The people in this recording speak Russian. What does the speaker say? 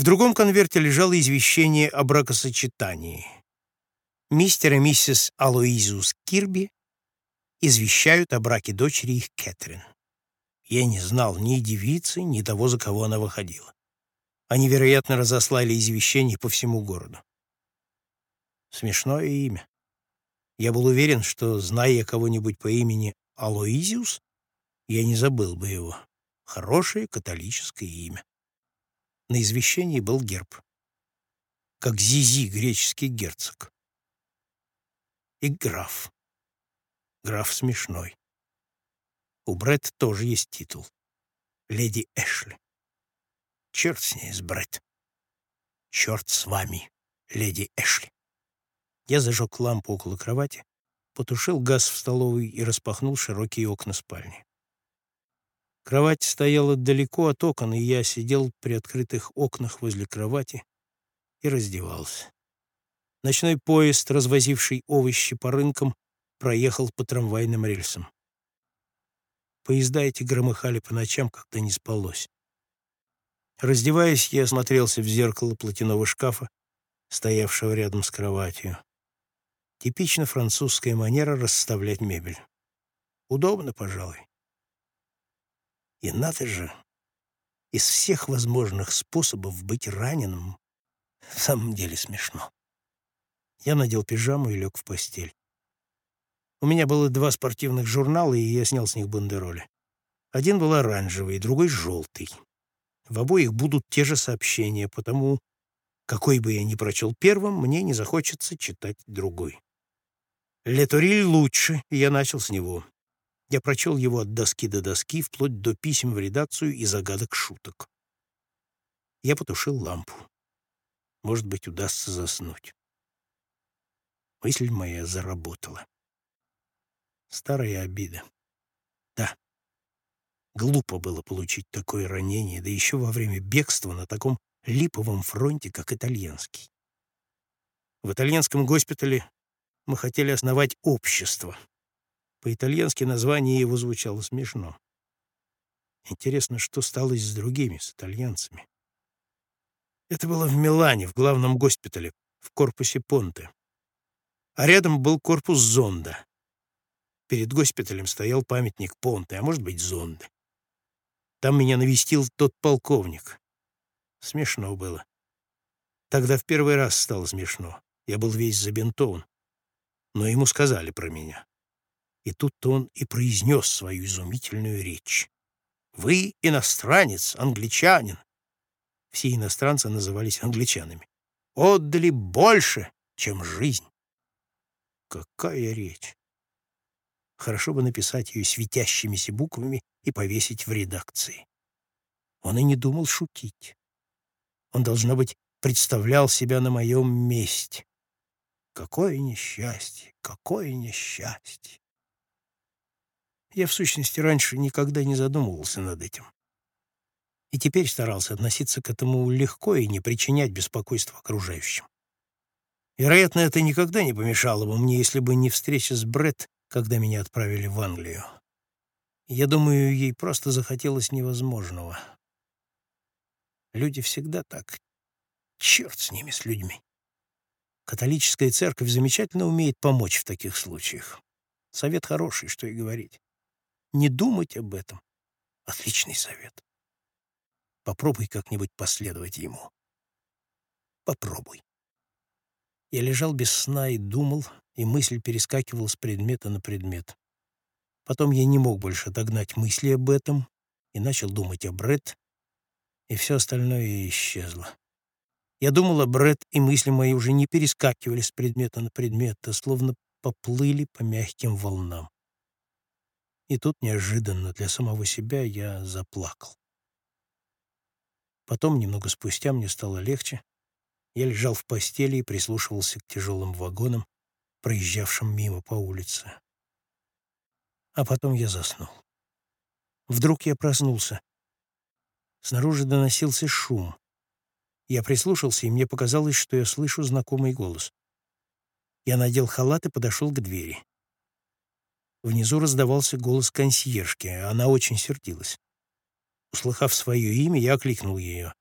В другом конверте лежало извещение о бракосочетании. Мистер и миссис Алоизиус Кирби извещают о браке дочери их Кэтрин. Я не знал ни девицы, ни того, за кого она выходила. Они, вероятно, разослали извещение по всему городу. Смешное имя. Я был уверен, что, зная кого-нибудь по имени Алоизиус, я не забыл бы его. Хорошее католическое имя. На извещении был герб. Как Зизи, греческий герцог. И граф. Граф смешной. У Бретт тоже есть титул. Леди Эшли. Черт с ней, с Бретт. Черт с вами, леди Эшли. Я зажег лампу около кровати, потушил газ в столовой и распахнул широкие окна спальни. Кровать стояла далеко от окон, и я сидел при открытых окнах возле кровати и раздевался. Ночной поезд, развозивший овощи по рынкам, проехал по трамвайным рельсам. Поезда эти громыхали по ночам, когда не спалось. Раздеваясь, я осмотрелся в зеркало платяного шкафа, стоявшего рядом с кроватью. Типично французская манера расставлять мебель. Удобно, пожалуй. И надо же, из всех возможных способов быть раненым в самом деле смешно. Я надел пижаму и лег в постель. У меня было два спортивных журнала, и я снял с них бандероли. Один был оранжевый, другой — желтый. В обоих будут те же сообщения, потому, какой бы я ни прочел первым, мне не захочется читать другой. «Леториль лучше», я начал с него. Я прочел его от доски до доски, вплоть до писем в редакцию и загадок шуток. Я потушил лампу. Может быть, удастся заснуть. Мысль моя заработала. Старая обида. Да. Глупо было получить такое ранение, да еще во время бегства на таком липовом фронте, как итальянский. В итальянском госпитале мы хотели основать общество. По-итальянски название его звучало смешно. Интересно, что стало с другими, с итальянцами. Это было в Милане, в главном госпитале, в корпусе Понте. А рядом был корпус Зонда. Перед госпиталем стоял памятник Понте, а может быть, Зонды. Там меня навестил тот полковник. Смешно было. Тогда в первый раз стало смешно. Я был весь забинтован. Но ему сказали про меня. И тут он и произнес свою изумительную речь. «Вы иностранец, англичанин». Все иностранцы назывались англичанами. «Отдали больше, чем жизнь». Какая речь! Хорошо бы написать ее светящимися буквами и повесить в редакции. Он и не думал шутить. Он, должно быть, представлял себя на моем месте. Какое несчастье, какое несчастье! Я, в сущности, раньше никогда не задумывался над этим. И теперь старался относиться к этому легко и не причинять беспокойства окружающим. Вероятно, это никогда не помешало бы мне, если бы не встреча с Бред когда меня отправили в Англию. Я думаю, ей просто захотелось невозможного. Люди всегда так. Черт с ними, с людьми. Католическая церковь замечательно умеет помочь в таких случаях. Совет хороший, что и говорить. Не думать об этом. Отличный совет. Попробуй как-нибудь последовать ему. Попробуй. Я лежал без сна и думал, и мысль перескакивала с предмета на предмет. Потом я не мог больше догнать мысли об этом и начал думать о Бред, и все остальное исчезло. Я думал о Бред, и мысли мои уже не перескакивали с предмета на предмет, а словно поплыли по мягким волнам. И тут неожиданно для самого себя я заплакал. Потом, немного спустя, мне стало легче. Я лежал в постели и прислушивался к тяжелым вагонам, проезжавшим мимо по улице. А потом я заснул. Вдруг я проснулся. Снаружи доносился шум. Я прислушался, и мне показалось, что я слышу знакомый голос. Я надел халат и подошел к двери. Внизу раздавался голос консьержки, она очень сердилась. Услыхав свое имя, я окликнул ее.